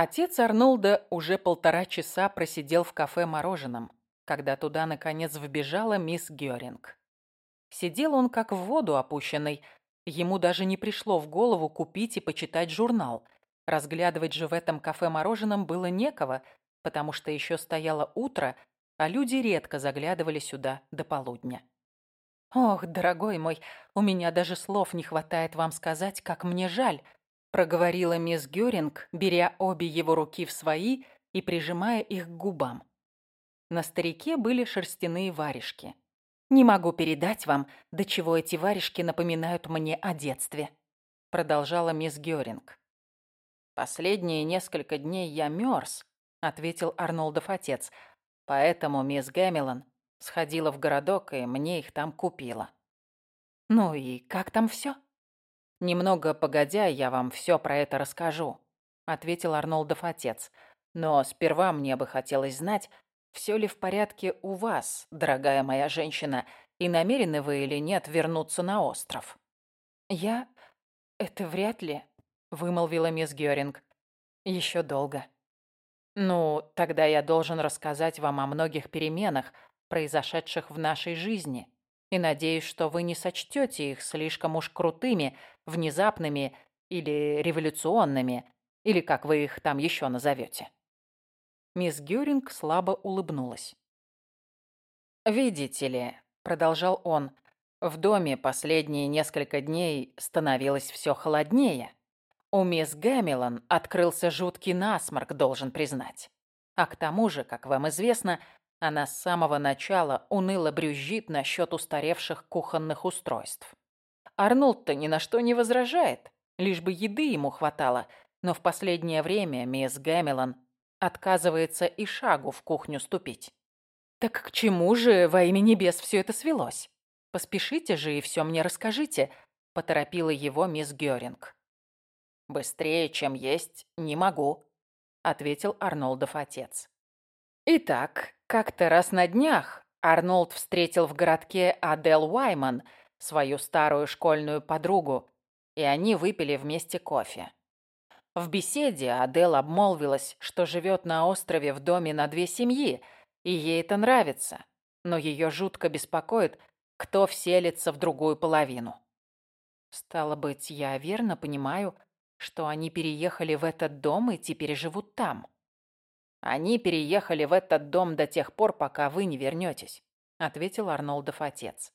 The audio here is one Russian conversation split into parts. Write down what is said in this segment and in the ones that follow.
Отец Арнольда уже полтора часа просидел в кафе мороженом, когда туда, наконец, вбежала мисс Гёринг. Сидел он как в воду опущенный. Ему даже не пришло в голову купить и почитать журнал. Разглядывать же в этом кафе мороженом было некого, потому что еще стояло утро, а люди редко заглядывали сюда до полудня. «Ох, дорогой мой, у меня даже слов не хватает вам сказать, как мне жаль», проговорила мисс Гёринг, беря обе его руки в свои и прижимая их к губам. На старике были шерстяные варежки. Не могу передать вам, до чего эти варежки напоминают мне о детстве», продолжала мисс Гёринг. «Последние несколько дней я мёрз», ответил Арнольдов отец. «Поэтому мисс Гэмилон сходила в городок и мне их там купила». «Ну и как там всё?» «Немного погодя, я вам всё про это расскажу», ответил Арнольдов отец. «Но сперва мне бы хотелось знать, все ли в порядке у вас, дорогая моя женщина, и намерены вы или нет вернуться на остров?» «Я... это вряд ли», — вымолвила мисс Гёринг. «Еще долго». «Ну, тогда я должен рассказать вам о многих переменах, произошедших в нашей жизни, и надеюсь, что вы не сочтете их слишком уж крутыми, внезапными или революционными, или как вы их там еще назовете». Мисс Гёринг слабо улыбнулась. «Видите ли», — продолжал он, — «в доме последние несколько дней становилось все холоднее. У мисс Гэмилон открылся жуткий насморк, должен признать. А к тому же, как вам известно, она с самого начала уныло брюзжит насчет устаревших кухонных устройств. Арнольд-то ни на что не возражает, лишь бы еды ему хватало, но в последнее время мисс Гэмилон Отказывается и шагу в кухню ступить. Так к чему же во имя небес все это свелось? Поспешите же и все мне расскажите, поторопила его мисс Гёринг. Быстрее, чем есть, не могу, ответил Арнольдов отец. Итак, как-то раз на днях Арнольд встретил в городке Адел Уайман, свою старую школьную подругу, и они выпили вместе кофе. В беседе Адел обмолвилась, что живет на острове в доме на две семьи, и ей это нравится, но ее жутко беспокоит, кто вселится в другую половину. Стало быть, я верно понимаю, что они переехали в этот дом и теперь живут там. Они переехали в этот дом до тех пор, пока вы не вернетесь, ответил Арнольдов отец.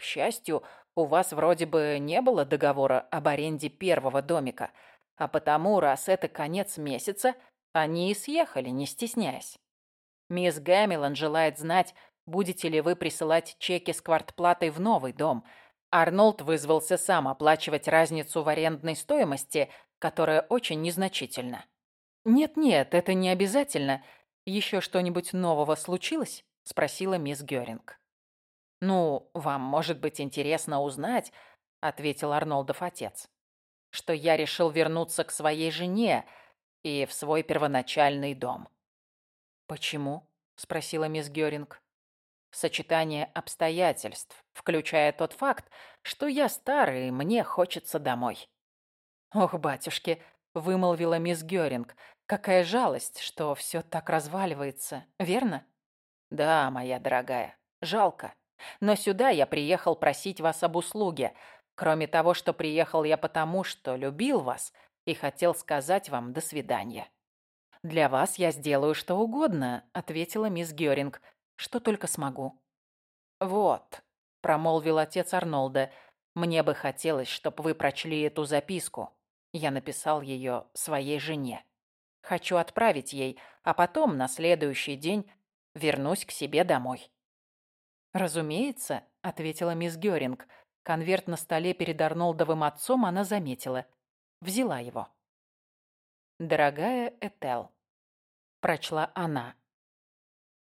К счастью, у вас вроде бы не было договора об аренде первого домика, а потому, раз это конец месяца, они и съехали, не стесняясь. Мисс Гэмилон желает знать, будете ли вы присылать чеки с квартплатой в новый дом. Арнольд вызвался сам оплачивать разницу в арендной стоимости, которая очень незначительна. «Нет-нет, это не обязательно. Еще что-нибудь нового случилось?» – спросила мисс Гёринг. «Ну, вам может быть интересно узнать», – ответил Арнольдов отец что я решил вернуться к своей жене и в свой первоначальный дом. «Почему?» – спросила мисс Гёринг. «Сочетание обстоятельств, включая тот факт, что я старый и мне хочется домой». «Ох, батюшки!» – вымолвила мисс Гёринг. «Какая жалость, что все так разваливается, верно?» «Да, моя дорогая, жалко. Но сюда я приехал просить вас об услуге – Кроме того, что приехал я потому, что любил вас и хотел сказать вам «до свидания». «Для вас я сделаю что угодно», — ответила мисс Гёринг. «Что только смогу». «Вот», — промолвил отец Арнольда, — «мне бы хотелось, чтобы вы прочли эту записку. Я написал ее своей жене. Хочу отправить ей, а потом, на следующий день, вернусь к себе домой». «Разумеется», — ответила мисс Гёринг, — Конверт на столе перед Арнолдовым отцом она заметила. Взяла его. «Дорогая Этел», — прочла она.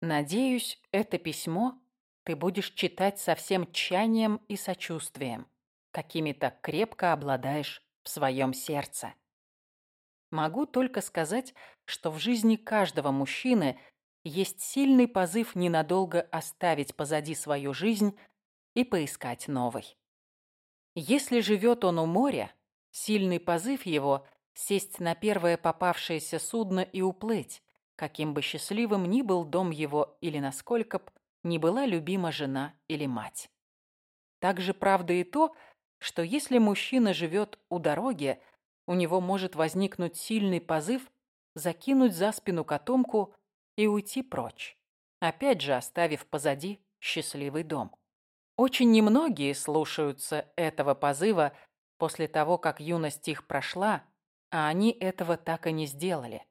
«Надеюсь, это письмо ты будешь читать со всем тщанием и сочувствием, какими так крепко обладаешь в своем сердце. Могу только сказать, что в жизни каждого мужчины есть сильный позыв ненадолго оставить позади свою жизнь и поискать новой. Если живет он у моря, сильный позыв его сесть на первое попавшееся судно и уплыть, каким бы счастливым ни был дом его или насколько б ни была любима жена или мать. Также правда и то, что если мужчина живет у дороги, у него может возникнуть сильный позыв закинуть за спину котомку и уйти прочь, опять же оставив позади счастливый дом. Очень немногие слушаются этого позыва после того, как юность их прошла, а они этого так и не сделали.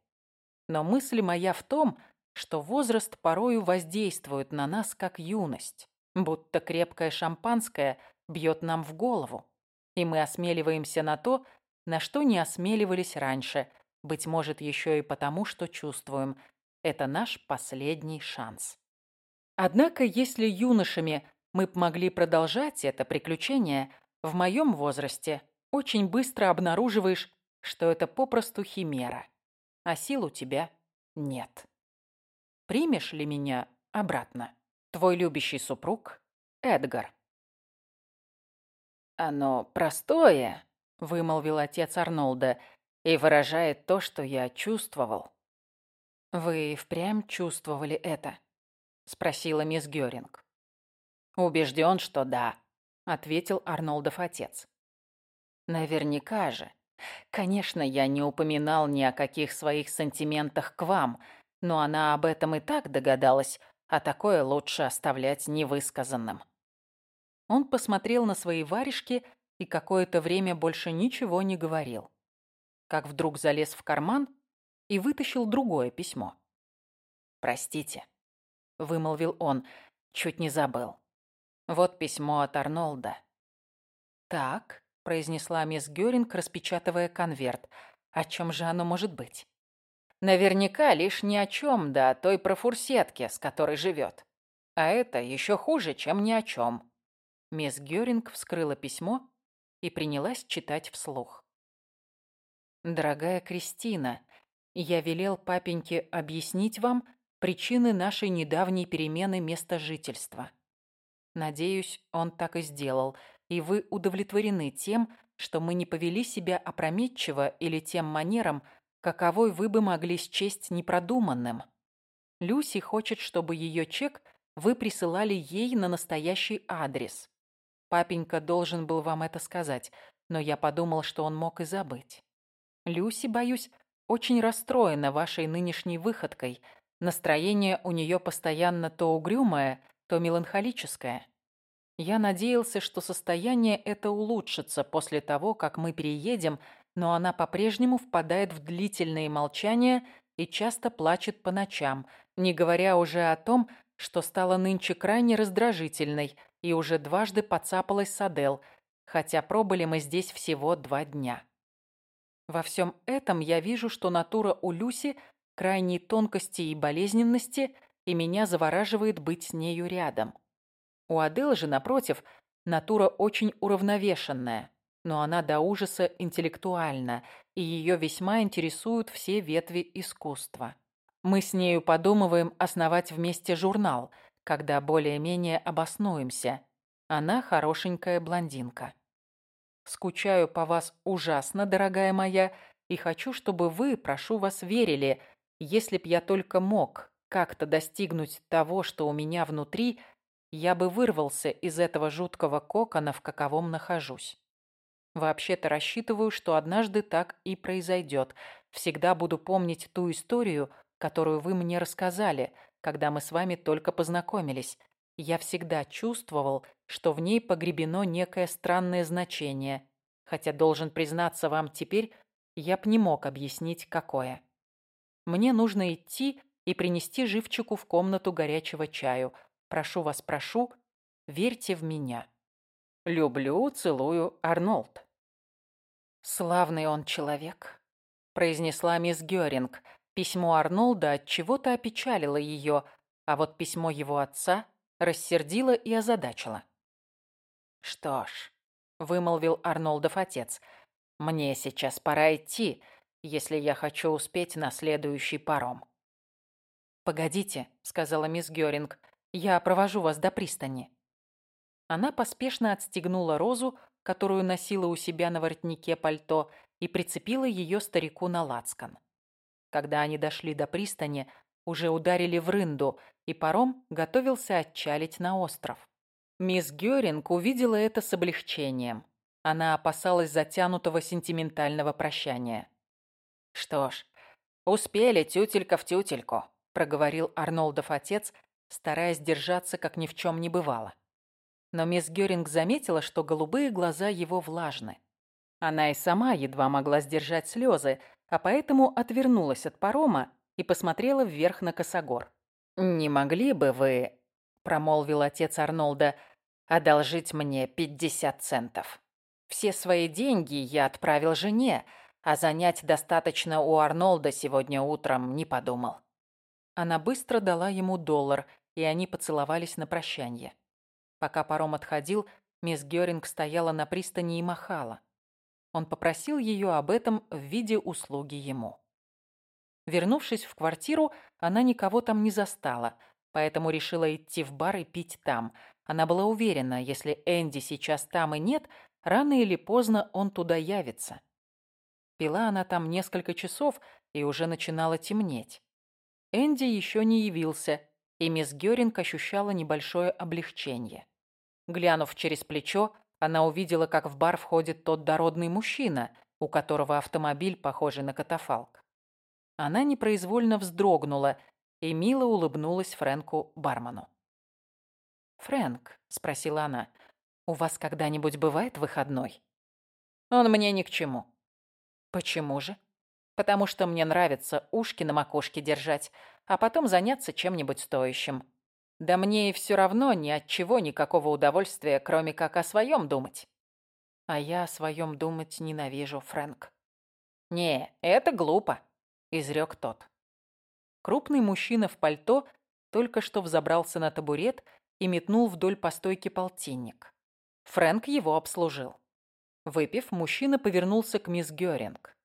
Но мысль моя в том, что возраст порою воздействует на нас, как юность, будто крепкое шампанское бьет нам в голову, и мы осмеливаемся на то, на что не осмеливались раньше, быть может, еще и потому, что чувствуем, это наш последний шанс. Однако, если юношами мы могли продолжать это приключение, в моем возрасте очень быстро обнаруживаешь, что это попросту химера, а сил у тебя нет. Примешь ли меня обратно? Твой любящий супруг Эдгар. «Оно простое», — вымолвил отец Арнолда, «и выражает то, что я чувствовал». «Вы впрямь чувствовали это?» — спросила мисс Гёринг. «Убежден, что да», — ответил Арнолдов отец. «Наверняка же. Конечно, я не упоминал ни о каких своих сантиментах к вам, но она об этом и так догадалась, а такое лучше оставлять невысказанным». Он посмотрел на свои варежки и какое-то время больше ничего не говорил. Как вдруг залез в карман и вытащил другое письмо. «Простите», — вымолвил он, — «чуть не забыл. Вот письмо от Арнолда». «Так», — произнесла мисс Гёринг, распечатывая конверт, — «о чем же оно может быть?» «Наверняка лишь ни о чем, да о той профурсетке, с которой живет. А это еще хуже, чем ни о чем». Мисс Гёринг вскрыла письмо и принялась читать вслух. «Дорогая Кристина, я велел папеньке объяснить вам причины нашей недавней перемены места жительства. Надеюсь, он так и сделал, и вы удовлетворены тем, что мы не повели себя опрометчиво или тем манером, каковой вы бы могли счесть непродуманным. Люси хочет, чтобы ее чек вы присылали ей на настоящий адрес. Папенька должен был вам это сказать, но я подумал, что он мог и забыть. Люси, боюсь, очень расстроена вашей нынешней выходкой. Настроение у нее постоянно то угрюмое, то меланхолическое. Я надеялся, что состояние это улучшится после того, как мы переедем, но она по-прежнему впадает в длительные молчания и часто плачет по ночам, не говоря уже о том, что стала нынче крайне раздражительной и уже дважды подцапалась с Адел, хотя пробыли мы здесь всего два дня. Во всем этом я вижу, что натура у Люси крайней тонкости и болезненности, и меня завораживает быть с нею рядом. У Адел же, напротив, натура очень уравновешенная, но она до ужаса интеллектуальна, и ее весьма интересуют все ветви искусства. Мы с нею подумываем основать вместе журнал, когда более-менее обоснуемся. Она хорошенькая блондинка. Скучаю по вас ужасно, дорогая моя, и хочу, чтобы вы, прошу вас, верили, если б я только мог как-то достигнуть того, что у меня внутри, я бы вырвался из этого жуткого кокона, в каковом нахожусь. Вообще-то рассчитываю, что однажды так и произойдет. Всегда буду помнить ту историю, которую вы мне рассказали, когда мы с вами только познакомились. Я всегда чувствовал, что в ней погребено некое странное значение, хотя, должен признаться вам теперь, я б не мог объяснить, какое. Мне нужно идти и принести живчику в комнату горячего чаю. Прошу вас, прошу, верьте в меня. Люблю, целую, Арнольд. Славный он человек, произнесла мисс Гёринг. Письмо Арнольда от чего-то опечалило ее, а вот письмо его отца рассердила и озадачила. «Что ж», — вымолвил Арнольдов отец, — «мне сейчас пора идти, если я хочу успеть на следующий паром». «Погодите», — сказала мисс Гёринг, — «я провожу вас до пристани». Она поспешно отстегнула розу, которую носила у себя на воротнике пальто, и прицепила ее старику на лацкан. Когда они дошли до пристани, уже ударили в рынду, и паром готовился отчалить на остров. Мисс Гёринг увидела это с облегчением. Она опасалась затянутого сентиментального прощания. «Что ж, успели тютелька в тютельку», — проговорил Арнольдов отец, стараясь держаться, как ни в чем не бывало. Но мисс Гёринг заметила, что голубые глаза его влажны. Она и сама едва могла сдержать слезы, а поэтому отвернулась от парома и посмотрела вверх на косогор. «Не могли бы вы, — промолвил отец Арнольда, — одолжить мне пятьдесят центов? Все свои деньги я отправил жене, а занять достаточно у Арнольда сегодня утром не подумал». Она быстро дала ему доллар, и они поцеловались на прощание. Пока паром отходил, мисс Гёринг стояла на пристани и махала. Он попросил ее об этом в виде услуги ему. Вернувшись в квартиру, она никого там не застала, поэтому решила идти в бар и пить там. Она была уверена, если Энди сейчас там и нет, рано или поздно он туда явится. Пила она там несколько часов, и уже начинало темнеть. Энди еще не явился, и мисс Гёринг ощущала небольшое облегчение. Глянув через плечо, она увидела, как в бар входит тот дородный мужчина, у которого автомобиль, похожий на катафалк. Она непроизвольно вздрогнула и мило улыбнулась Фрэнку бармену. «Фрэнк», — спросила она, — «у вас когда-нибудь бывает выходной?» «Он мне ни к чему». «Почему же?» «Потому что мне нравится ушки на макушке держать, а потом заняться чем-нибудь стоящим. Да мне и все равно ни от чего никакого удовольствия, кроме как о своем думать». «А я о своем думать ненавижу, Фрэнк». «Не, это глупо изрек тот. Крупный мужчина в пальто только что взобрался на табурет и метнул вдоль по стойке полтинник. Фрэнк его обслужил. Выпив, мужчина повернулся к мисс Гёринг.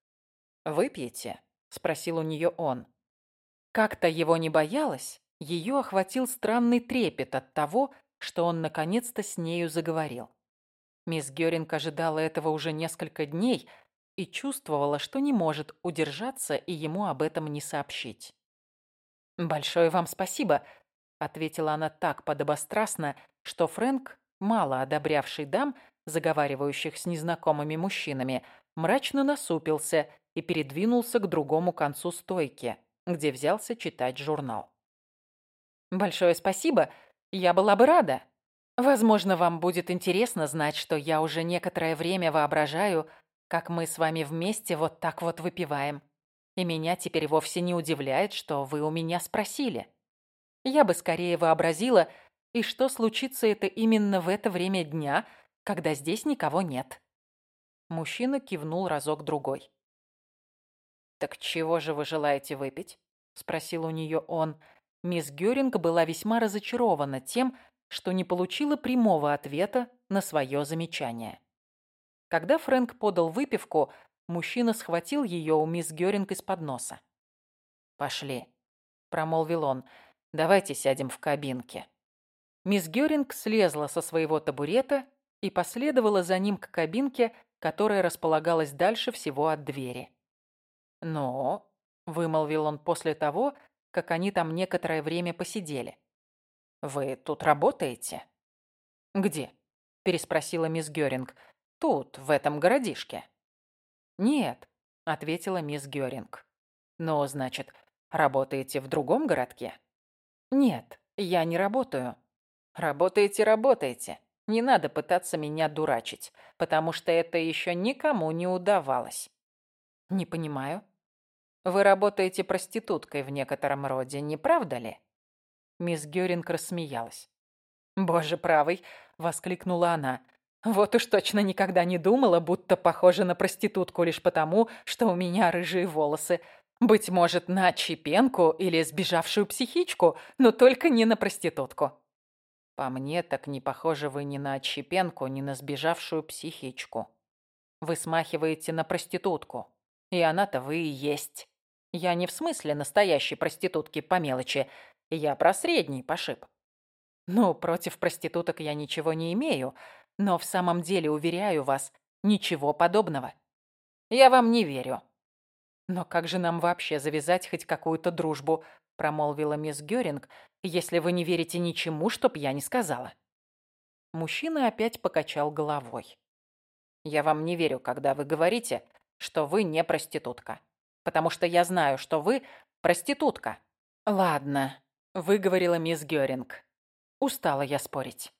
«Выпьете?» – спросил у нее он. Как-то его не боялась, ее охватил странный трепет от того, что он наконец-то с нею заговорил. Мисс Гёринг ожидала этого уже несколько дней, и чувствовала, что не может удержаться и ему об этом не сообщить. «Большое вам спасибо», — ответила она так подобострастно, что Фрэнк, мало одобрявший дам, заговаривающих с незнакомыми мужчинами, мрачно насупился и передвинулся к другому концу стойки, где взялся читать журнал. «Большое спасибо, я была бы рада. Возможно, вам будет интересно знать, что я уже некоторое время воображаю, как мы с вами вместе вот так вот выпиваем. И меня теперь вовсе не удивляет, что вы у меня спросили. Я бы скорее вообразила, и что случится это именно в это время дня, когда здесь никого нет. Мужчина кивнул разок-другой. «Так чего же вы желаете выпить?» — спросил у нее он. Мисс Гёринг была весьма разочарована тем, что не получила прямого ответа на свое замечание. Когда Фрэнк подал выпивку, мужчина схватил ее у мисс Гёринг из-под носа. «Пошли», — промолвил он, — «давайте сядем в кабинке». Мисс Гёринг слезла со своего табурета и последовала за ним к кабинке, которая располагалась дальше всего от двери. «Но», — вымолвил он после того, как они там некоторое время посидели. «Вы тут работаете?» «Где?» — переспросила мисс Гёринг. Тут, в этом городишке?» «Нет», — ответила мисс Гёринг. «Ну, значит, работаете в другом городке?» «Нет, я не работаю». «Работаете, работаете. Не надо пытаться меня дурачить, потому что это еще никому не удавалось». «Не понимаю». «Вы работаете проституткой в некотором роде, не правда ли?» Мисс Гёринг рассмеялась. «Боже правый!» — воскликнула она. Вот уж точно никогда не думала, будто похожа на проститутку лишь потому, что у меня рыжие волосы. Быть может, на отщепенку или сбежавшую психичку, но только не на проститутку. По мне, так не похожи вы ни на отщепенку, ни на сбежавшую психичку. Вы смахиваете на проститутку. И она-то вы и есть. Я не в смысле настоящей проститутки по мелочи. Я про средний пошиб. Ну, против проституток я ничего не имею, но в самом деле, уверяю вас, ничего подобного. Я вам не верю». «Но как же нам вообще завязать хоть какую-то дружбу?» промолвила мисс Гёринг, «если вы не верите ничему, чтоб я не сказала». Мужчина опять покачал головой. «Я вам не верю, когда вы говорите, что вы не проститутка, потому что я знаю, что вы проститутка». «Ладно», — выговорила мисс Гёринг. Устала я спорить.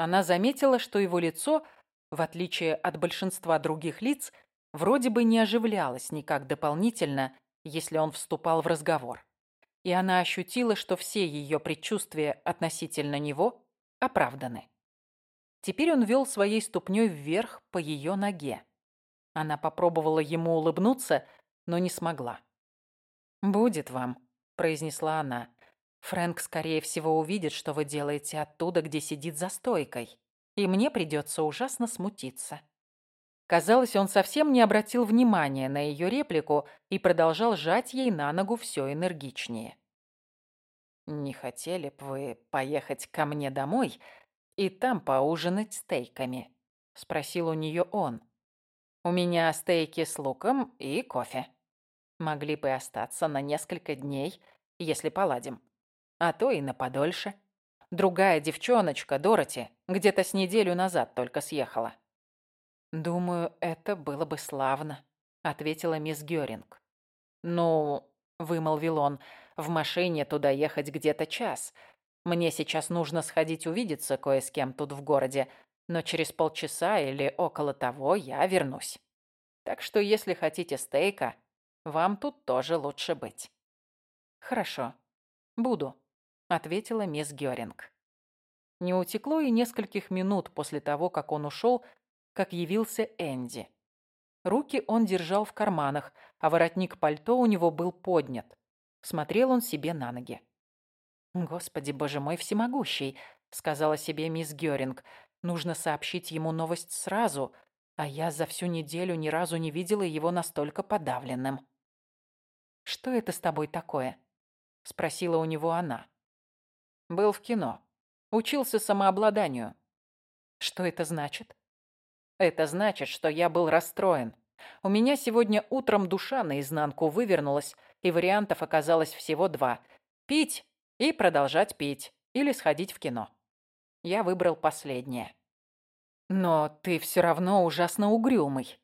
Она заметила, что его лицо, в отличие от большинства других лиц, вроде бы не оживлялось никак дополнительно, если он вступал в разговор. И она ощутила, что все ее предчувствия относительно него оправданы. Теперь он вел своей ступней вверх по ее ноге. Она попробовала ему улыбнуться, но не смогла. «Будет вам», — произнесла она. «Фрэнк, скорее всего, увидит, что вы делаете оттуда, где сидит за стойкой, и мне придется ужасно смутиться». Казалось, он совсем не обратил внимания на ее реплику и продолжал жать ей на ногу все энергичнее. «Не хотели б вы поехать ко мне домой и там поужинать стейками?» — спросил у нее он. «У меня стейки с луком и кофе. Могли бы остаться на несколько дней, если поладим. А то и на подольше. Другая девчоночка, Дороти, где-то с неделю назад только съехала. «Думаю, это было бы славно», — ответила мисс Гёринг. «Ну», — вымолвил он, — «в машине туда ехать где-то час. Мне сейчас нужно сходить увидеться кое с кем тут в городе, но через полчаса или около того я вернусь. Так что если хотите стейка, вам тут тоже лучше быть». «Хорошо, буду», — ответила мисс Гёринг. Не утекло и нескольких минут после того, как он ушел, как явился Энди. Руки он держал в карманах, а воротник пальто у него был поднят. Смотрел он себе на ноги. «Господи, боже мой всемогущий!» — сказала себе мисс Гёринг. «Нужно сообщить ему новость сразу, а я за всю неделю ни разу не видела его настолько подавленным». «Что это с тобой такое?» — спросила у него она. «Был в кино. Учился самообладанию». «Что это значит?» Это значит, что я был расстроен. У меня сегодня утром душа наизнанку вывернулась, и вариантов оказалось всего два. Пить и продолжать пить, или сходить в кино. Я выбрал последнее. Но ты все равно ужасно угрюмый.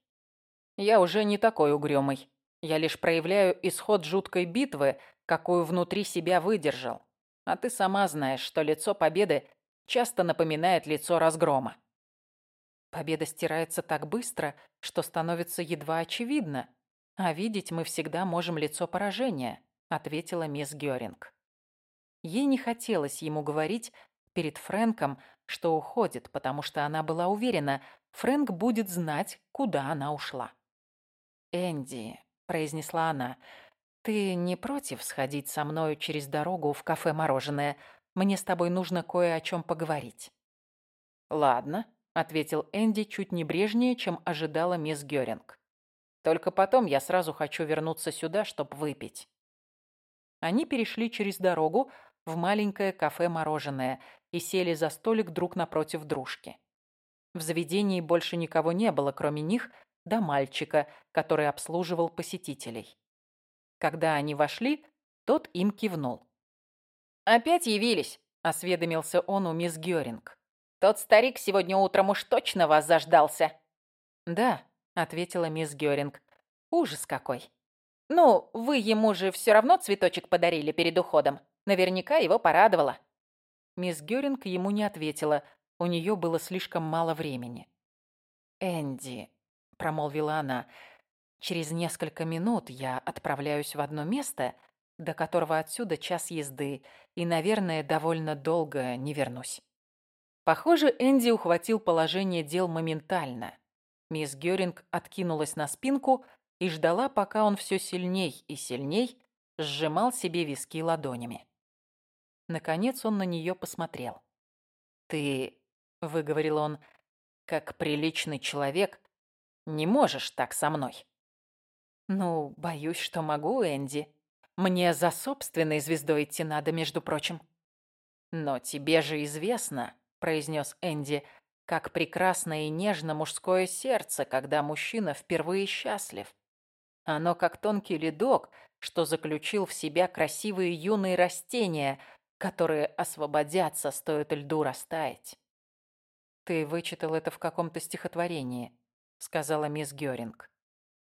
Я уже не такой угрюмый. Я лишь проявляю исход жуткой битвы, какую внутри себя выдержал. А ты сама знаешь, что лицо победы часто напоминает лицо разгрома. Победа стирается так быстро, что становится едва очевидно. А видеть мы всегда можем лицо поражения, ответила мисс Гёринг. Ей не хотелось ему говорить перед Фрэнком, что уходит, потому что она была уверена, Фрэнк будет знать, куда она ушла. «Энди», — произнесла она, — «ты не против сходить со мною через дорогу в кафе «Мороженое»? Мне с тобой нужно кое о чем поговорить». «Ладно», ответил Энди чуть небрежнее, чем ожидала мисс Гёринг. Только потом я сразу хочу вернуться сюда, чтобы выпить. Они перешли через дорогу в маленькое кафе-мороженое и сели за столик друг напротив дружки. В заведении больше никого не было, кроме них, да мальчика, который обслуживал посетителей. Когда они вошли, тот им кивнул. «Опять явились?» – осведомился он у мисс Гёринг. Тот старик сегодня утром уж точно вас заждался». «Да», — ответила мисс Гёринг. «Ужас какой». «Ну, вы ему же все равно цветочек подарили перед уходом. Наверняка его порадовало». Мисс Гёринг ему не ответила. У нее было слишком мало времени. «Энди», — промолвила она, — «через несколько минут я отправляюсь в одно место, до которого отсюда час езды, и, наверное, довольно долго не вернусь». Похоже, Энди ухватил положение дел моментально. Мисс Гёринг откинулась на спинку и ждала, пока он все сильней и сильней сжимал себе виски ладонями. Наконец он на нее посмотрел. «Ты», — выговорил он, — «как приличный человек, не можешь так со мной». «Ну, боюсь, что могу, Энди. Мне за собственной звездой идти надо, между прочим». «Но тебе же известно», произнес Энди, как прекрасно и нежно мужское сердце, когда мужчина впервые счастлив. Оно как тонкий ледок, что заключил в себя красивые юные растения, которые освободятся, стоит льду растаять. «Ты вычитал это в каком-то стихотворении», — сказала мисс Гёринг.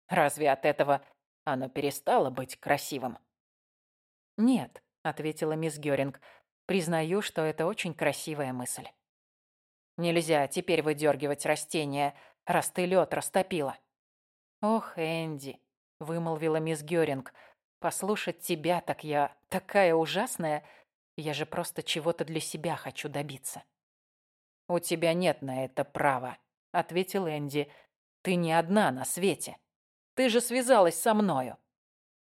«Разве от этого оно перестало быть красивым?» «Нет», — ответила мисс Гёринг, — «признаю, что это очень красивая мысль». «Нельзя теперь выдергивать растения, раз ты лед растопила». «Ох, Энди», — вымолвила мисс Гёринг, — «послушать тебя, так я такая ужасная. Я же просто чего-то для себя хочу добиться». «У тебя нет на это права», — ответил Энди. «Ты не одна на свете. Ты же связалась со мною».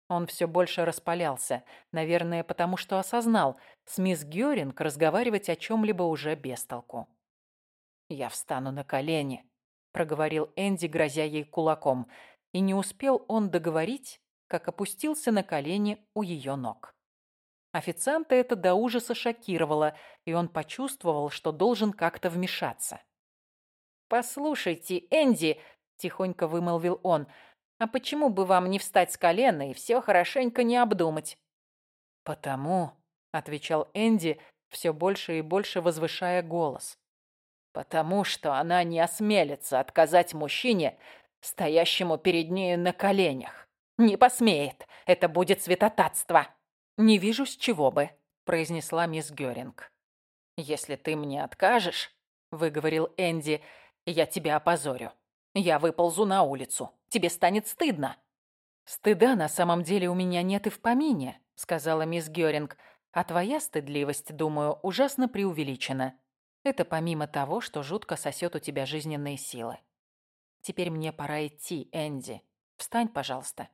Он все больше распалялся, наверное, потому что осознал, с мисс Гёринг разговаривать о чем-либо уже без толку. «Я встану на колени», — проговорил Энди, грозя ей кулаком, и не успел он договорить, как опустился на колени у ее ног. Официанта это до ужаса шокировало, и он почувствовал, что должен как-то вмешаться. «Послушайте, Энди», — тихонько вымолвил он, «а почему бы вам не встать с колена и все хорошенько не обдумать?» «Потому», — отвечал Энди, все больше и больше возвышая голос, «потому что она не осмелится отказать мужчине, стоящему перед нею на коленях. Не посмеет, это будет святотатство». «Не вижу, с чего бы», — произнесла мисс Гёринг. «Если ты мне откажешь», — выговорил Энди, — «я тебя опозорю. Я выползу на улицу. Тебе станет стыдно». «Стыда на самом деле у меня нет и в помине», — сказала мисс Гёринг. «А твоя стыдливость, думаю, ужасно преувеличена. Это помимо того, что жутко сосет у тебя жизненные силы. Теперь мне пора идти, Энди. Встань, пожалуйста».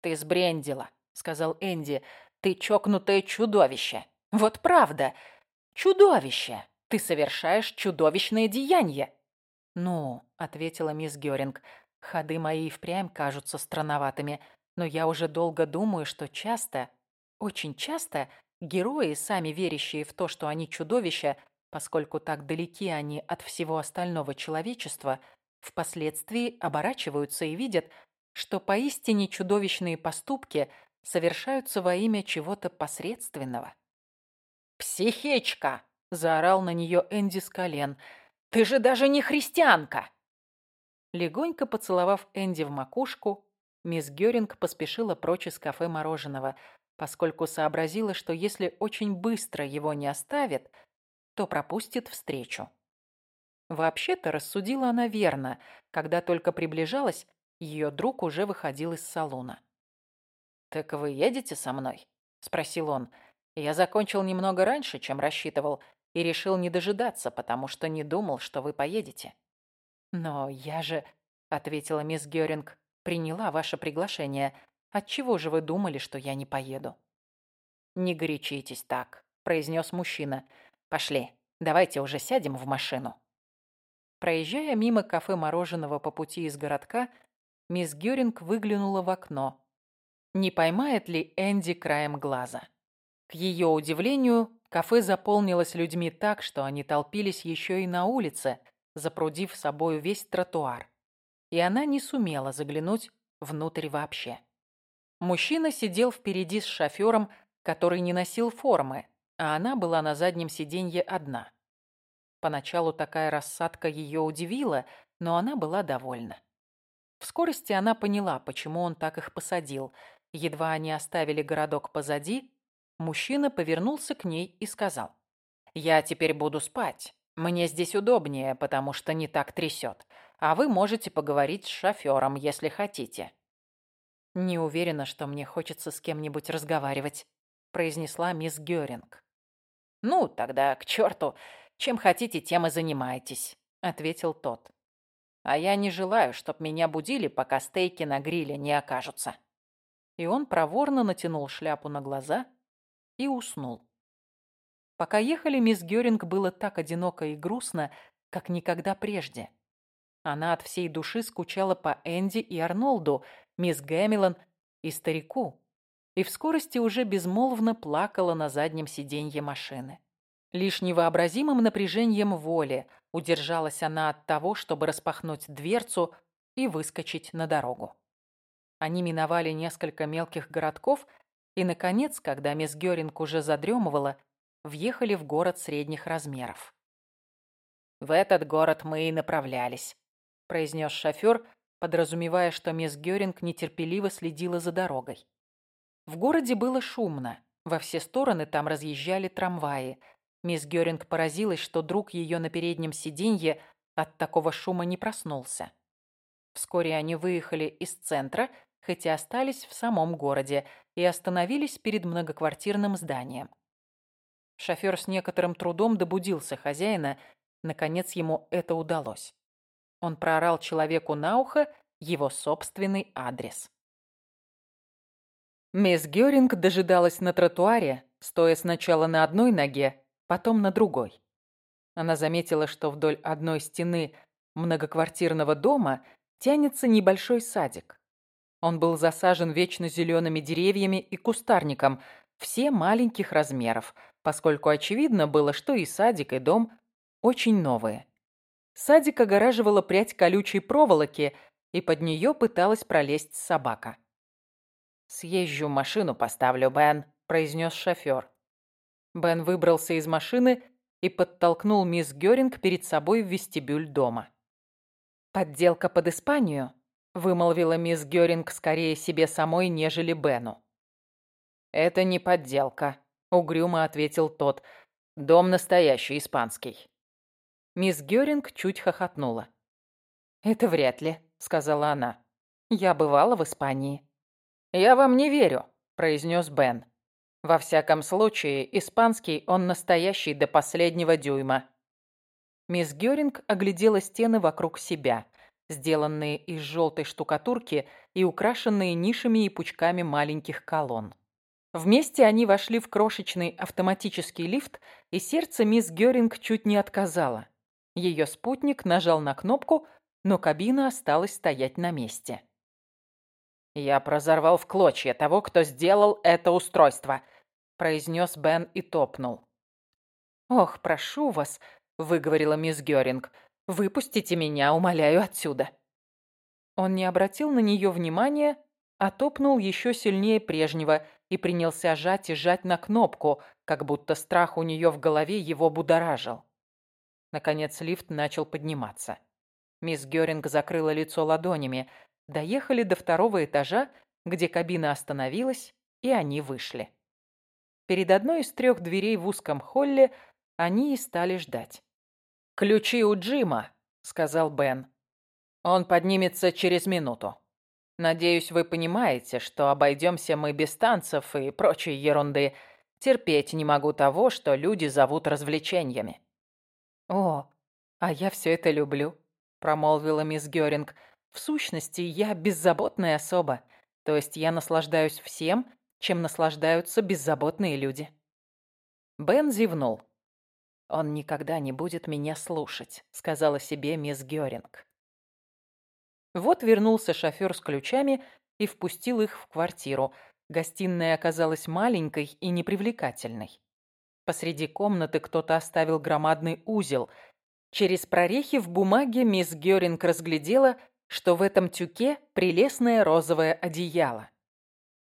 «Ты сбрендила», сказал Энди. «Ты чокнутое чудовище! Вот правда! Чудовище! Ты совершаешь чудовищное деяние!» «Ну», — ответила мисс Гёринг, — «ходы мои впрямь кажутся странноватыми, но я уже долго думаю, что часто, очень часто, герои, сами верящие в то, что они чудовища, поскольку так далеки они от всего остального человечества, впоследствии оборачиваются и видят, что поистине чудовищные поступки — совершаются во имя чего-то посредственного. «Психичка!» – заорал на нее Энди с колен. «Ты же даже не христианка!» Легонько поцеловав Энди в макушку, мисс Гёринг поспешила прочь из кафе мороженого, поскольку сообразила, что если очень быстро его не оставит, то пропустит встречу. Вообще-то рассудила она верно, когда только приближалась, ее друг уже выходил из салона. «Так вы едете со мной?» – спросил он. «Я закончил немного раньше, чем рассчитывал, и решил не дожидаться, потому что не думал, что вы поедете». «Но я же...» – ответила мисс Гёринг. «Приняла ваше приглашение. Отчего же вы думали, что я не поеду?» «Не горячитесь так», – произнес мужчина. «Пошли, давайте уже сядем в машину». Проезжая мимо кафе мороженого по пути из городка, мисс Гёринг выглянула в окно не поймает ли Энди краем глаза. К ее удивлению, кафе заполнилось людьми так, что они толпились еще и на улице, запрудив собою весь тротуар. И она не сумела заглянуть внутрь вообще. Мужчина сидел впереди с шофером, который не носил формы, а она была на заднем сиденье одна. Поначалу такая рассадка ее удивила, но она была довольна. В скорости она поняла, почему он так их посадил – Едва они оставили городок позади, мужчина повернулся к ней и сказал. «Я теперь буду спать. Мне здесь удобнее, потому что не так трясет. А вы можете поговорить с шофером, если хотите». «Не уверена, что мне хочется с кем-нибудь разговаривать», произнесла мисс Гёринг. «Ну, тогда к черту. Чем хотите, тем и занимайтесь», ответил тот. «А я не желаю, чтоб меня будили, пока стейки на гриле не окажутся» и он проворно натянул шляпу на глаза и уснул. Пока ехали, мисс Гёринг было так одиноко и грустно, как никогда прежде. Она от всей души скучала по Энди и Арнолду, мисс Гэмилон и старику, и в скорости уже безмолвно плакала на заднем сиденье машины. Лишь невообразимым напряжением воли удержалась она от того, чтобы распахнуть дверцу и выскочить на дорогу. Они миновали несколько мелких городков и, наконец, когда мисс Гёринг уже задремывала, въехали в город средних размеров. «В этот город мы и направлялись», — произнес шофер, подразумевая, что мисс Гёринг нетерпеливо следила за дорогой. В городе было шумно. Во все стороны там разъезжали трамваи. Мисс Гёринг поразилась, что друг ее на переднем сиденье от такого шума не проснулся. Вскоре они выехали из центра, хотя остались в самом городе, и остановились перед многоквартирным зданием. Шофер с некоторым трудом добудился хозяина, наконец ему это удалось. Он проорал человеку на ухо его собственный адрес. Мисс Гёринг дожидалась на тротуаре, стоя сначала на одной ноге, потом на другой. Она заметила, что вдоль одной стены многоквартирного дома тянется небольшой садик. Он был засажен вечно зелеными деревьями и кустарником, все маленьких размеров, поскольку очевидно было, что и садик, и дом очень новые. Садик огораживала прядь колючей проволоки, и под нее пыталась пролезть собака. «Съезжу машину поставлю, Бен», — произнес шофер. Бен выбрался из машины и подтолкнул мисс Гёринг перед собой в вестибюль дома. «Подделка под Испанию?» — вымолвила мисс Гёринг скорее себе самой, нежели Бену. «Это не подделка», — угрюмо ответил тот. «Дом настоящий, испанский». Мисс Гёринг чуть хохотнула. «Это вряд ли», — сказала она. «Я бывала в Испании». «Я вам не верю», — произнес Бен. «Во всяком случае, испанский он настоящий до последнего дюйма». Мисс Гёринг оглядела стены вокруг себя сделанные из желтой штукатурки и украшенные нишами и пучками маленьких колонн. Вместе они вошли в крошечный автоматический лифт, и сердце мисс Гёринг чуть не отказало. Ее спутник нажал на кнопку, но кабина осталась стоять на месте. «Я прозорвал в клочья того, кто сделал это устройство», — произнес Бен и топнул. «Ох, прошу вас», — выговорила мисс Гёринг, — Выпустите меня, умоляю, отсюда!» Он не обратил на нее внимания, а топнул еще сильнее прежнего и принялся жать и жать на кнопку, как будто страх у нее в голове его будоражил. Наконец лифт начал подниматься. Мисс Гёринг закрыла лицо ладонями. Доехали до второго этажа, где кабина остановилась, и они вышли. Перед одной из трех дверей в узком холле они и стали ждать. «Ключи у Джима», — сказал Бен. «Он поднимется через минуту. Надеюсь, вы понимаете, что обойдемся мы без танцев и прочей ерунды. Терпеть не могу того, что люди зовут развлечениями». «О, а я все это люблю», — промолвила мисс Гёринг. «В сущности, я беззаботная особа, то есть я наслаждаюсь всем, чем наслаждаются беззаботные люди». Бен зевнул. «Он никогда не будет меня слушать», — сказала себе мисс Гёринг. Вот вернулся шофер с ключами и впустил их в квартиру. Гостиная оказалась маленькой и непривлекательной. Посреди комнаты кто-то оставил громадный узел. Через прорехи в бумаге мисс Гёринг разглядела, что в этом тюке прелестное розовое одеяло.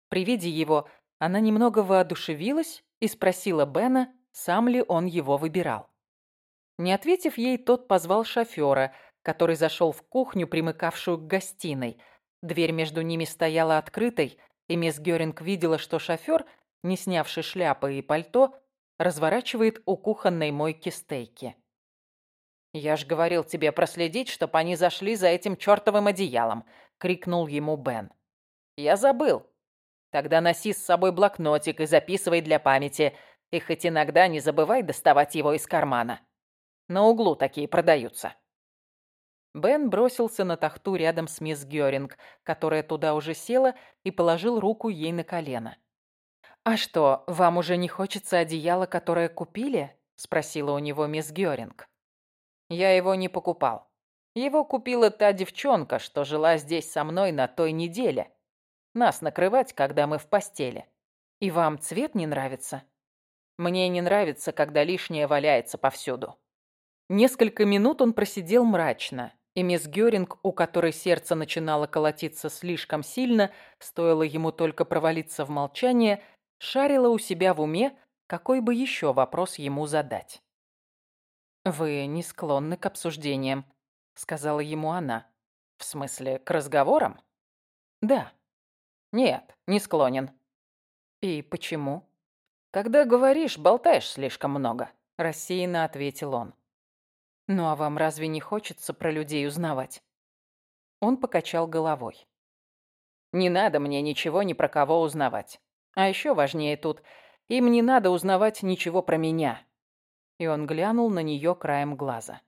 При виде его она немного воодушевилась и спросила Бена, сам ли он его выбирал. Не ответив ей, тот позвал шофера, который зашел в кухню, примыкавшую к гостиной. Дверь между ними стояла открытой, и мисс Гёринг видела, что шофер, не снявший шляпы и пальто, разворачивает у кухонной мойки стейки. «Я ж говорил тебе проследить, чтоб они зашли за этим чертовым одеялом!» — крикнул ему Бен. «Я забыл. Тогда носи с собой блокнотик и записывай для памяти. И хоть иногда не забывай доставать его из кармана. На углу такие продаются». Бен бросился на тахту рядом с мисс Гёринг, которая туда уже села, и положил руку ей на колено. «А что, вам уже не хочется одеяла, которое купили?» — спросила у него мисс Гёринг. «Я его не покупал. Его купила та девчонка, что жила здесь со мной на той неделе. Нас накрывать, когда мы в постели. И вам цвет не нравится?» Мне не нравится, когда лишнее валяется повсюду». Несколько минут он просидел мрачно, и мисс Гёринг, у которой сердце начинало колотиться слишком сильно, стоило ему только провалиться в молчание, шарила у себя в уме, какой бы еще вопрос ему задать. «Вы не склонны к обсуждениям», — сказала ему она. «В смысле, к разговорам?» «Да». «Нет, не склонен». «И почему?» «Когда говоришь, болтаешь слишком много», — рассеянно ответил он. «Ну а вам разве не хочется про людей узнавать?» Он покачал головой. «Не надо мне ничего ни про кого узнавать. А еще важнее тут, им не надо узнавать ничего про меня». И он глянул на нее краем глаза.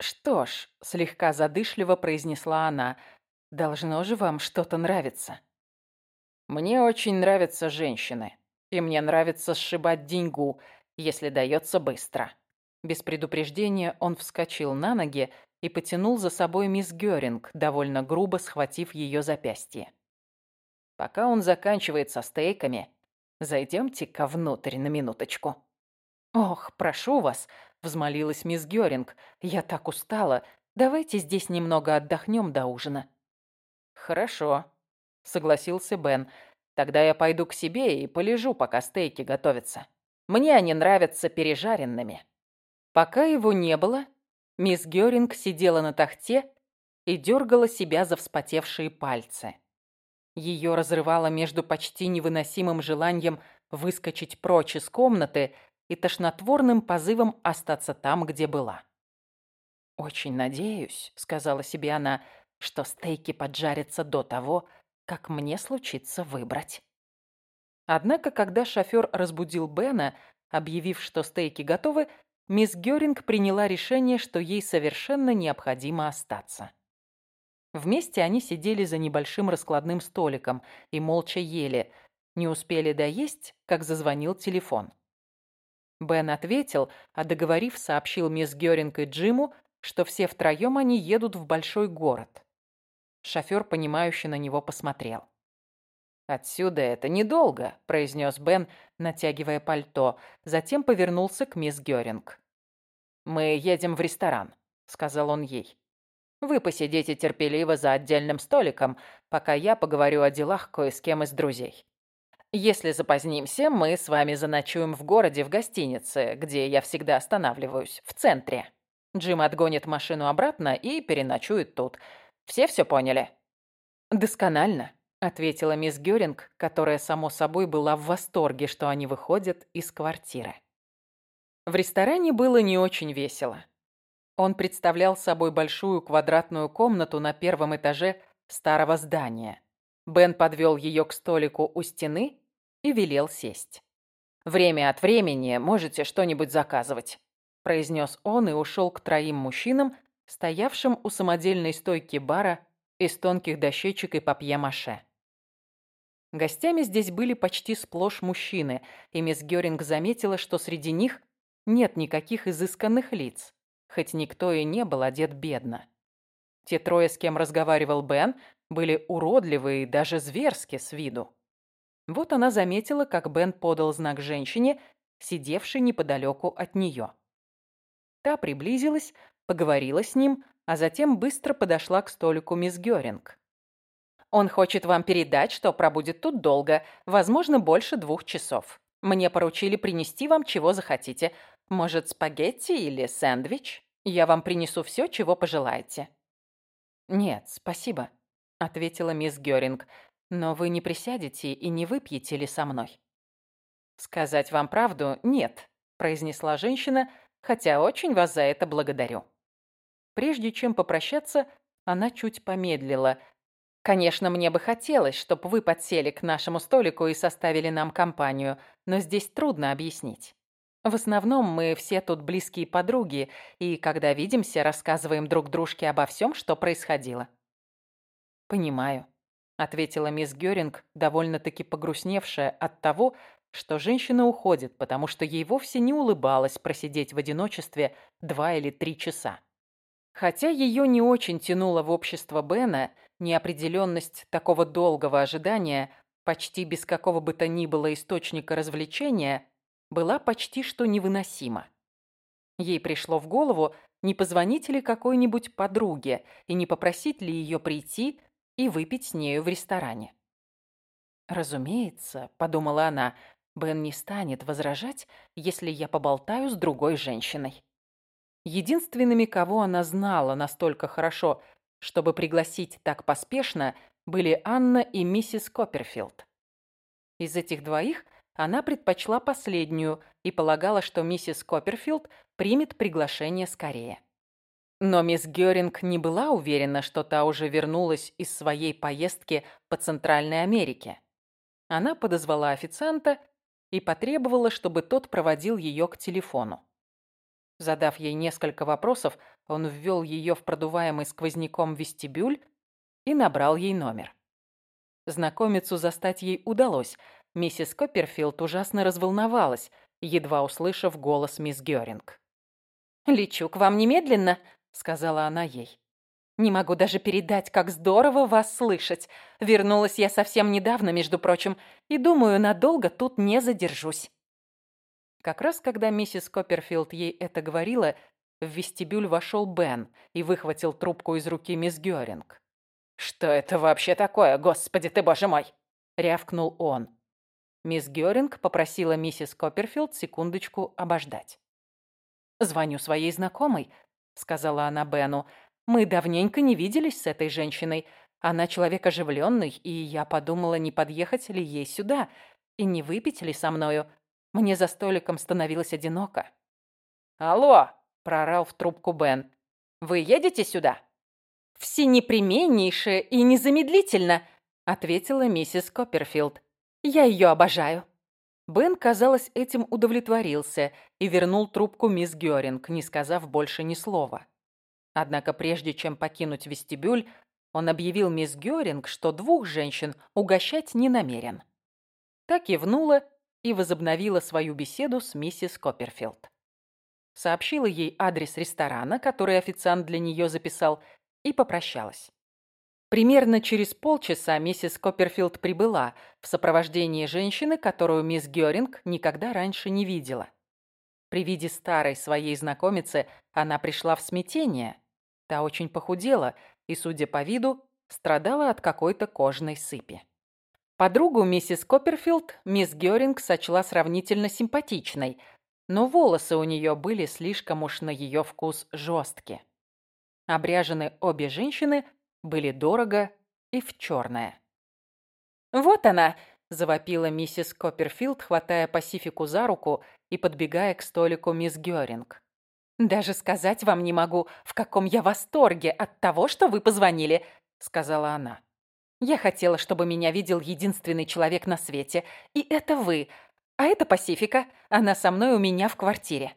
«Что ж», — слегка задышливо произнесла она, — «должно же вам что-то нравиться». «Мне очень нравятся женщины, и мне нравится сшибать деньгу, если дается быстро». Без предупреждения он вскочил на ноги и потянул за собой мисс Гёринг, довольно грубо схватив ее запястье. «Пока он заканчивает со стейками, зайдемте-ка внутрь на минуточку». «Ох, прошу вас», — взмолилась мисс Гёринг, — «я так устала. Давайте здесь немного отдохнем до ужина». «Хорошо», — согласился Бен. «Тогда я пойду к себе и полежу, пока стейки готовятся. Мне они нравятся пережаренными». Пока его не было, мисс Гёринг сидела на тахте и дергала себя за вспотевшие пальцы. Ее разрывало между почти невыносимым желанием выскочить прочь из комнаты и тошнотворным позывом остаться там, где была. «Очень надеюсь», — сказала себе она, — «что стейки поджарятся до того, как мне случится выбрать». Однако, когда шофер разбудил Бена, объявив, что стейки готовы, мисс Гёринг приняла решение, что ей совершенно необходимо остаться. Вместе они сидели за небольшим раскладным столиком и молча ели. Не успели доесть, как зазвонил телефон. Бен ответил, а договорив, сообщил мисс Гёринг и Джиму, что все втроем они едут в большой город. Шофер, понимающе на него посмотрел. «Отсюда это недолго», — произнес Бен, натягивая пальто. Затем повернулся к мисс Гёринг. «Мы едем в ресторан», — сказал он ей. «Вы посидите терпеливо за отдельным столиком, пока я поговорю о делах кое с кем из друзей. Если запозднимся, мы с вами заночуем в городе в гостинице, где я всегда останавливаюсь, в центре. Джим отгонит машину обратно и переночует тут. Все все поняли?» «Досконально», ответила мисс Гёринг, которая, само собой, была в восторге, что они выходят из квартиры. В ресторане было не очень весело. Он представлял собой большую квадратную комнату на первом этаже старого здания. Бен подвел ее к столику у стены и велел сесть. «Время от времени можете что-нибудь заказывать», произнес он и ушел к троим мужчинам, стоявшим у самодельной стойки бара из тонких дощечек и папье-маше. Гостями здесь были почти сплошь мужчины, и мисс Гёринг заметила, что среди них нет никаких изысканных лиц, хоть никто и не был одет бедно. Те трое, с кем разговаривал Бен, были уродливые и даже зверски с виду. Вот она заметила, как Бен подал знак женщине, сидевшей неподалеку от нее. Та приблизилась, поговорила с ним, а затем быстро подошла к столику мисс Гёринг. Он хочет вам передать, что пробудет тут долго, возможно, больше двух часов. Мне поручили принести вам чего захотите. Может, спагетти или сэндвич? Я вам принесу все, чего пожелаете». «Нет, спасибо», — ответила мисс Гёринг. «Но вы не присядете и не выпьете ли со мной?» «Сказать вам правду, нет», — произнесла женщина, «хотя очень вас за это благодарю». Прежде чем попрощаться, она чуть помедлила — Конечно, мне бы хотелось, чтобы вы подсели к нашему столику и составили нам компанию, но здесь трудно объяснить. В основном мы все тут близкие подруги, и когда видимся, рассказываем друг дружке обо всем, что происходило. «Понимаю», — ответила мисс Гёринг, довольно-таки погрустневшая от того, что женщина уходит, потому что ей вовсе не улыбалось просидеть в одиночестве два или три часа. Хотя ее не очень тянуло в общество Бена, неопределенность такого долгого ожидания, почти без какого бы то ни было источника развлечения, была почти что невыносима. Ей пришло в голову, не позвонить ли какой-нибудь подруге и не попросить ли ее прийти и выпить с нею в ресторане. «Разумеется», — подумала она, — «Бен не станет возражать, если я поболтаю с другой женщиной». Единственными, кого она знала настолько хорошо, чтобы пригласить так поспешно, были Анна и миссис Копперфилд. Из этих двоих она предпочла последнюю и полагала, что миссис Копперфилд примет приглашение скорее. Но мисс Гёринг не была уверена, что та уже вернулась из своей поездки по Центральной Америке. Она подозвала официанта и потребовала, чтобы тот проводил ее к телефону. Задав ей несколько вопросов, он ввел ее в продуваемый сквозняком вестибюль и набрал ей номер. Знакомицу застать ей удалось. Миссис Копперфилд ужасно разволновалась, едва услышав голос мисс Гёринг. «Лечу к вам немедленно», — сказала она ей. «Не могу даже передать, как здорово вас слышать. Вернулась я совсем недавно, между прочим, и, думаю, надолго тут не задержусь». Как раз когда миссис Копперфилд ей это говорила, в вестибюль вошел Бен и выхватил трубку из руки мисс Гёринг. «Что это вообще такое, господи ты, боже мой!» — рявкнул он. Мисс Гёринг попросила миссис Копперфилд секундочку обождать. «Звоню своей знакомой», — сказала она Бену. «Мы давненько не виделись с этой женщиной. Она человек оживленный, и я подумала, не подъехать ли ей сюда и не выпить ли со мною. Мне за столиком становилось одиноко. «Алло!» – прорал в трубку Бен. «Вы едете сюда?» «Всенепременнейшее и незамедлительно!» – ответила миссис Копперфилд. «Я ее обожаю!» Бен, казалось, этим удовлетворился и вернул трубку мисс Гёринг, не сказав больше ни слова. Однако прежде чем покинуть вестибюль, он объявил мисс Гёринг, что двух женщин угощать не намерен. Так кивнула и возобновила свою беседу с миссис Копперфилд. Сообщила ей адрес ресторана, который официант для нее записал, и попрощалась. Примерно через полчаса миссис Копперфилд прибыла в сопровождении женщины, которую мисс Гёринг никогда раньше не видела. При виде старой своей знакомицы она пришла в смятение. Та очень похудела и, судя по виду, страдала от какой-то кожной сыпи. Подругу миссис Копперфилд мисс Гёринг сочла сравнительно симпатичной, но волосы у нее были слишком уж на ее вкус жесткие. Обряжены обе женщины были дорого и в черное. «Вот она!» – завопила миссис Копперфилд, хватая Пасифику за руку и подбегая к столику мисс Гёринг. «Даже сказать вам не могу, в каком я восторге от того, что вы позвонили», – сказала она. Я хотела, чтобы меня видел единственный человек на свете. И это вы. А это Пасифика. Она со мной у меня в квартире».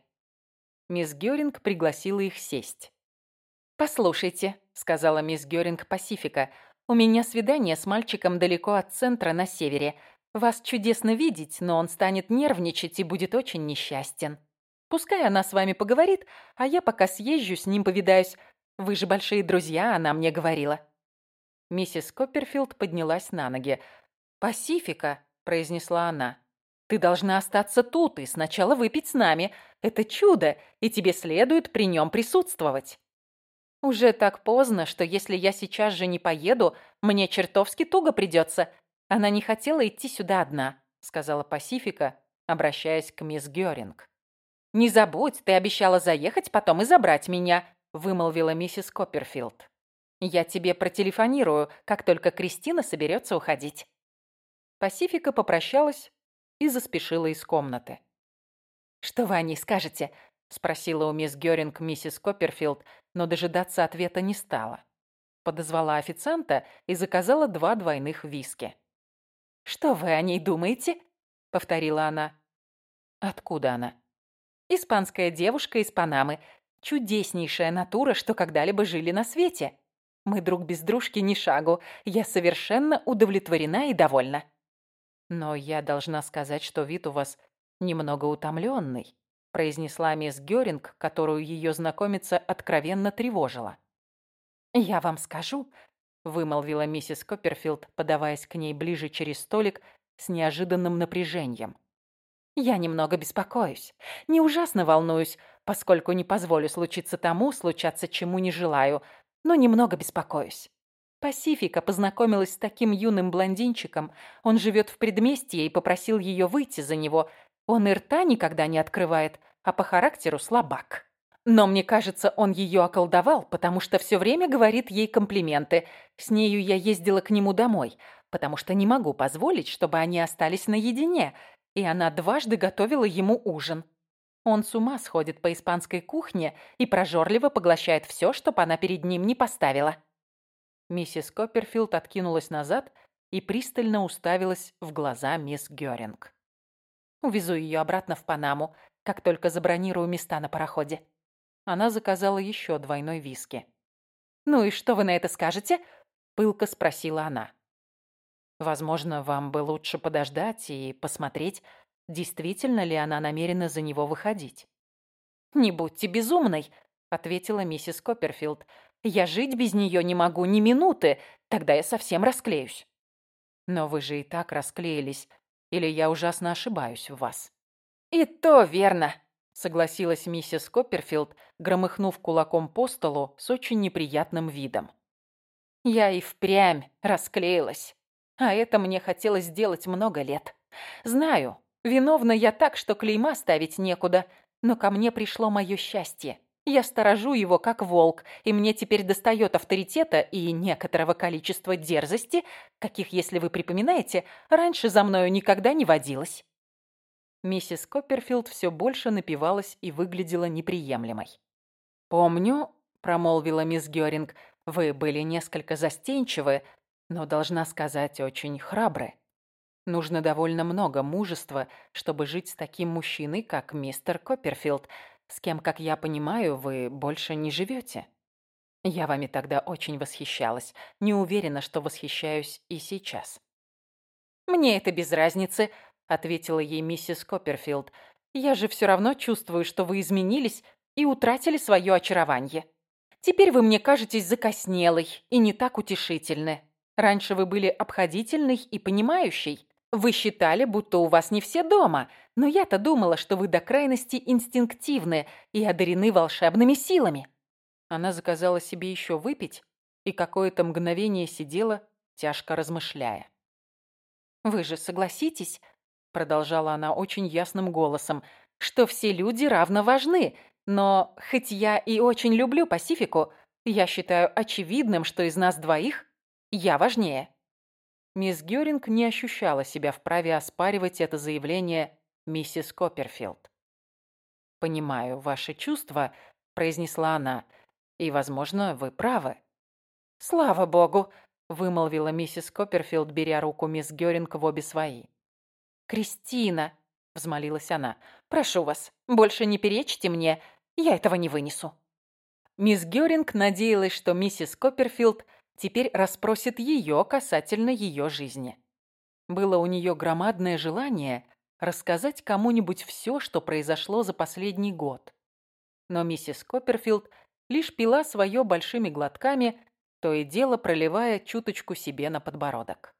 Мисс Гёринг пригласила их сесть. «Послушайте», — сказала мисс Гёринг Пасифика, «у меня свидание с мальчиком далеко от центра на севере. Вас чудесно видеть, но он станет нервничать и будет очень несчастен. Пускай она с вами поговорит, а я пока съезжу с ним повидаюсь. Вы же большие друзья, она мне говорила». Миссис Копперфилд поднялась на ноги. «Пасифика», — произнесла она, — «ты должна остаться тут и сначала выпить с нами. Это чудо, и тебе следует при нем присутствовать». «Уже так поздно, что если я сейчас же не поеду, мне чертовски туго придется. Она не хотела идти сюда одна», — сказала Пасифика, обращаясь к мисс Гёринг. «Не забудь, ты обещала заехать потом и забрать меня», — вымолвила миссис Копперфилд. Я тебе протелефонирую, как только Кристина соберется уходить». Пасифика попрощалась и заспешила из комнаты. «Что вы о ней скажете?» — спросила у мисс Гёринг миссис Копперфилд, но дожидаться ответа не стала. Подозвала официанта и заказала два двойных виски. «Что вы о ней думаете?» — повторила она. «Откуда она?» «Испанская девушка из Панамы. Чудеснейшая натура, что когда-либо жили на свете. Мы друг без дружки ни шагу. Я совершенно удовлетворена и довольна. Но я должна сказать, что вид у вас немного утомленный, произнесла мисс Гёринг, которую ее знакомица откровенно тревожила. «Я вам скажу», — вымолвила миссис Копперфилд, подаваясь к ней ближе через столик с неожиданным напряжением. Я немного беспокоюсь. Не ужасно волнуюсь, поскольку не позволю случиться тому, случаться чему не желаю, но немного беспокоюсь. Пасифика познакомилась с таким юным блондинчиком. Он живет в предместье и попросил ее выйти за него. Он и рта никогда не открывает, а по характеру слабак. Но мне кажется, он ее околдовал, потому что все время говорит ей комплименты. С нею я ездила к нему домой, потому что не могу позволить, чтобы они остались наедине, и она дважды готовила ему ужин. Он с ума сходит по испанской кухне и прожорливо поглощает все, чтобы она перед ним не поставила. Миссис Копперфилд откинулась назад и пристально уставилась в глаза мисс Гёринг. «Увезу ее обратно в Панаму, как только забронирую места на пароходе». Она заказала еще двойной виски. «Ну и что вы на это скажете?» — пылко спросила она. «Возможно, вам бы лучше подождать и посмотреть, действительно ли она намерена за него выходить». «Не будьте безумной», — ответила миссис Копперфилд. «Я жить без нее не могу ни минуты, тогда я совсем расклеюсь». «Но вы же и так расклеились, или я ужасно ошибаюсь в вас?» «И то верно», согласилась миссис Копперфилд, громыхнув кулаком по столу с очень неприятным видом. Я и впрямь расклеилась. А это мне хотелось сделать много лет. Знаю, виновна я так, что клейма ставить некуда, но ко мне пришло мое счастье. Я сторожу его как волк, и мне теперь достает авторитета и некоторого количества дерзости, каких, если вы припоминаете, раньше за мною никогда не водилось. Миссис Копперфилд все больше напивалась и выглядела неприемлемой. «Помню», — промолвила мисс Гёринг, — «вы были несколько застенчивы, но, должна сказать, очень храбры. Нужно довольно много мужества, чтобы жить с таким мужчиной, как мистер Копперфилд, с кем, как я понимаю, вы больше не живете. Я вами тогда очень восхищалась, не уверена, что восхищаюсь и сейчас». «Мне это без разницы», ответила ей миссис Копперфилд. «Я же все равно чувствую, что вы изменились и утратили свое очарование. Теперь вы мне кажетесь закоснелой и не так утешительны. Раньше вы были обходительной и понимающей. Вы считали, будто у вас не все дома, но я-то думала, что вы до крайности инстинктивны и одарены волшебными силами». Она заказала себе еще выпить и какое-то мгновение сидела, тяжко размышляя. «Вы же согласитесь, продолжала она очень ясным голосом, что все люди равно важны, но хоть я и очень люблю Пасифику, я считаю очевидным, что из нас двоих я важнее. Мисс Гёринг не ощущала себя вправе оспаривать это заявление миссис Копперфилд. «Понимаю ваши чувства», — произнесла она, — «и, возможно, вы правы». «Слава богу», — вымолвила миссис Копперфилд, беря руку мисс Гёринг в обе свои. «Кристина!» — взмолилась она. «Прошу вас, больше не перечьте мне, я этого не вынесу». Мисс Гёринг надеялась, что миссис Копперфилд теперь расспросит ее касательно ее жизни. Было у нее громадное желание рассказать кому-нибудь все, что произошло за последний год. Но миссис Копперфилд лишь пила свое большими глотками, то и дело проливая чуточку себе на подбородок.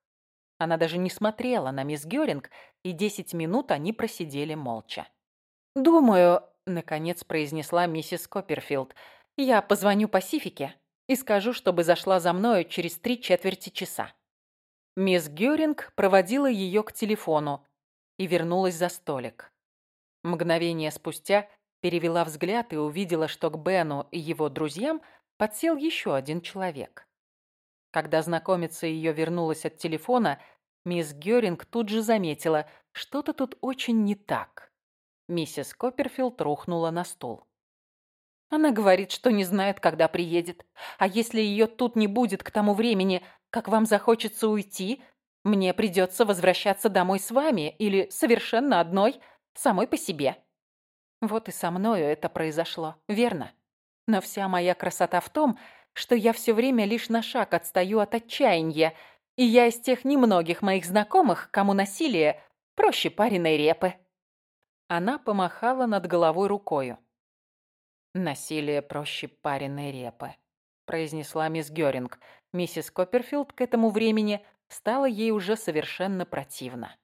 Она даже не смотрела на мисс Гёринг, и десять минут они просидели молча. «Думаю», — наконец произнесла миссис Копперфилд, «я позвоню Пасифике и скажу, чтобы зашла за мною через три четверти часа». Мисс Гёринг проводила ее к телефону и вернулась за столик. Мгновение спустя перевела взгляд и увидела, что к Бену и его друзьям подсел еще один человек. Когда знакомица ее вернулась от телефона, мисс Гёринг тут же заметила, что-то тут очень не так. Миссис Копперфилд рухнула на стул. Она говорит, что не знает, когда приедет. А если ее тут не будет к тому времени, как вам захочется уйти, мне придется возвращаться домой с вами или совершенно одной, самой по себе. Вот и со мною это произошло, верно? Но вся моя красота в том, что я все время лишь на шаг отстаю от отчаяния, и я из тех немногих моих знакомых, кому насилие проще пареной репы. Она помахала над головой рукою. «Насилие проще пареной репы», — произнесла мисс Гёринг. Миссис Копперфилд к этому времени стала ей уже совершенно противно.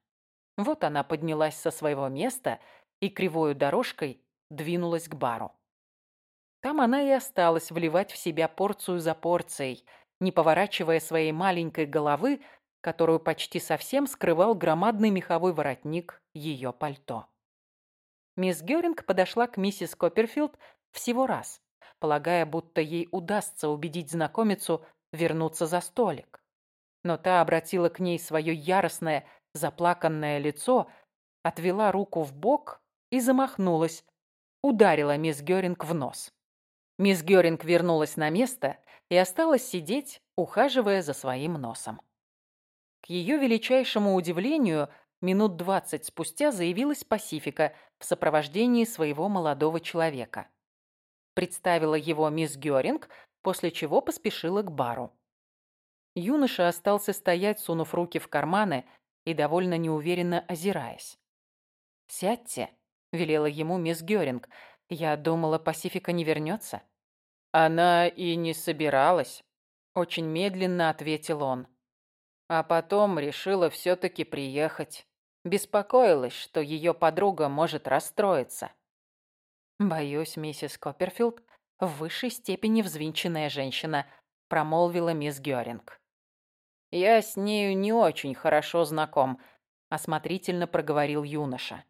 Вот она поднялась со своего места и кривою дорожкой двинулась к бару. Там она и осталась вливать в себя порцию за порцией, не поворачивая своей маленькой головы, которую почти совсем скрывал громадный меховой воротник ее пальто. Мисс Гёринг подошла к миссис Копперфилд всего раз, полагая, будто ей удастся убедить знакомицу вернуться за столик. Но та обратила к ней свое яростное, заплаканное лицо, отвела руку в бок и замахнулась, ударила мисс Гёринг в нос. Мисс Гёринг вернулась на место и осталась сидеть, ухаживая за своим носом. К ее величайшему удивлению, минут двадцать спустя заявилась Пасифика в сопровождении своего молодого человека. Представила его мисс Гёринг, после чего поспешила к бару. Юноша остался стоять, сунув руки в карманы и довольно неуверенно озираясь. «Сядьте», — велела ему мисс Гёринг, — я думала, Пасифика не вернется. Она и не собиралась. Очень медленно ответил он. А потом решила все-таки приехать. Беспокоилась, что ее подруга может расстроиться. «Боюсь, миссис Копперфилд, в высшей степени взвинченная женщина», промолвила мисс Гёринг. «Я с нею не очень хорошо знаком», осмотрительно проговорил юноша.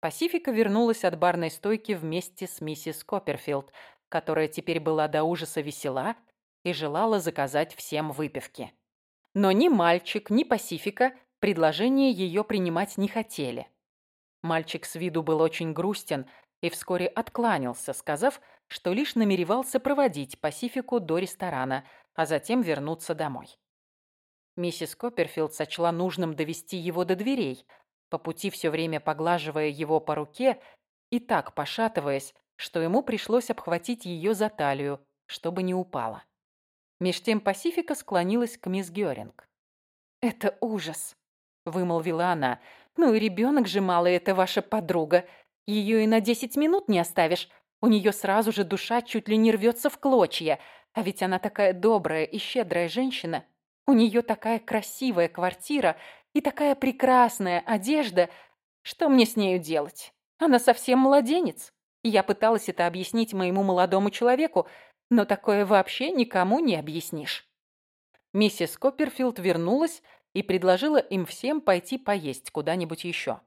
Пасифика вернулась от барной стойки вместе с миссис Копперфилд, которая теперь была до ужаса весела и желала заказать всем выпивки. Но ни мальчик, ни Пасифика предложение ее принимать не хотели. Мальчик с виду был очень грустен и вскоре откланялся, сказав, что лишь намеревался проводить Пасифику до ресторана, а затем вернуться домой. Миссис Копперфилд сочла нужным довести его до дверей, по пути все время поглаживая его по руке и так пошатываясь, что ему пришлось обхватить ее за талию, чтобы не упала. Меж тем Пасифика склонилась к мисс Гёринг. «Это ужас», — вымолвила она. «Ну и ребенок же малый, это ваша подруга. Ее и на десять минут не оставишь. У нее сразу же душа чуть ли не рвется в клочья. А ведь она такая добрая и щедрая женщина. У нее такая красивая квартира, и такая прекрасная одежда. Что мне с нею делать? Она совсем младенец. Я пыталась это объяснить моему молодому человеку, но такое вообще никому не объяснишь. Миссис Копперфилд вернулась и предложила им всем пойти поесть куда-нибудь еще.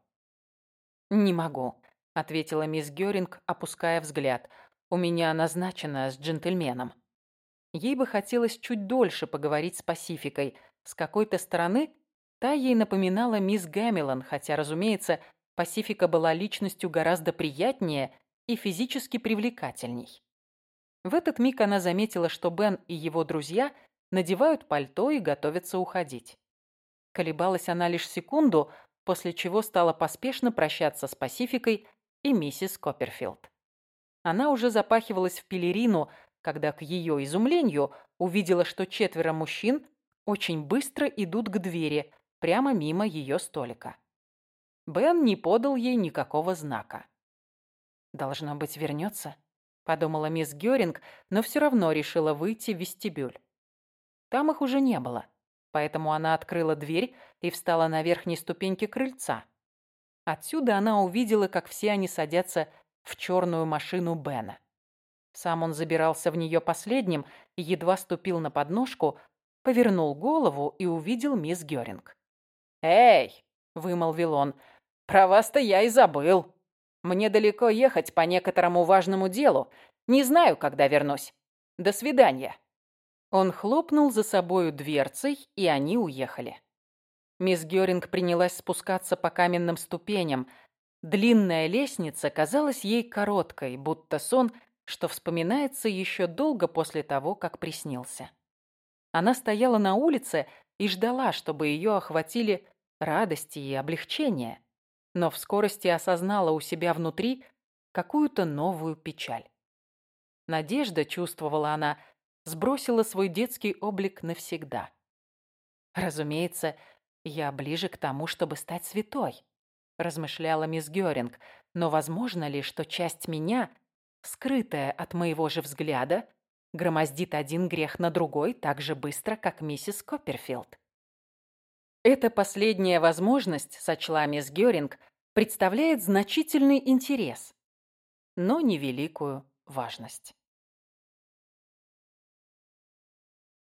«Не могу», — ответила мисс Гёринг, опуская взгляд. «У меня назначено с джентльменом». Ей бы хотелось чуть дольше поговорить с Пасификой. С какой-то стороны Та ей напоминала мисс Гэмилон, хотя, разумеется, Пасифика была личностью гораздо приятнее и физически привлекательней. В этот миг она заметила, что Бен и его друзья надевают пальто и готовятся уходить. Колебалась она лишь секунду, после чего стала поспешно прощаться с Пасификой и миссис Копперфилд. Она уже запахивалась в пелерину, когда, к ее изумлению, увидела, что четверо мужчин очень быстро идут к двери, прямо мимо ее столика. Бен не подал ей никакого знака. «Должно быть, вернется», — подумала мисс Гёринг, но все равно решила выйти в вестибюль. Там их уже не было, поэтому она открыла дверь и встала на верхней ступеньке крыльца. Отсюда она увидела, как все они садятся в черную машину Бена. Сам он забирался в нее последним и едва ступил на подножку, повернул голову и увидел мисс Гёринг. «Эй!» — вымолвил он. «Про вас-то я и забыл. Мне далеко ехать по некоторому важному делу. Не знаю, когда вернусь. До свидания». Он хлопнул за собою дверцей, и они уехали. Мисс Гёринг принялась спускаться по каменным ступеням. Длинная лестница казалась ей короткой, будто сон, что вспоминается еще долго после того, как приснился. Она стояла на улице и ждала, чтобы ее охватили радости и облегчение, но в скорости осознала у себя внутри какую-то новую печаль. Надежда, чувствовала она, сбросила свой детский облик навсегда. «Разумеется, я ближе к тому, чтобы стать святой», размышляла мисс Гёринг, но возможно ли, что часть меня, скрытая от моего же взгляда, громоздит один грех на другой так же быстро, как миссис Копперфилд? Эта последняя возможность, сочла мисс Гёринг, представляет значительный интерес, но невеликую важность.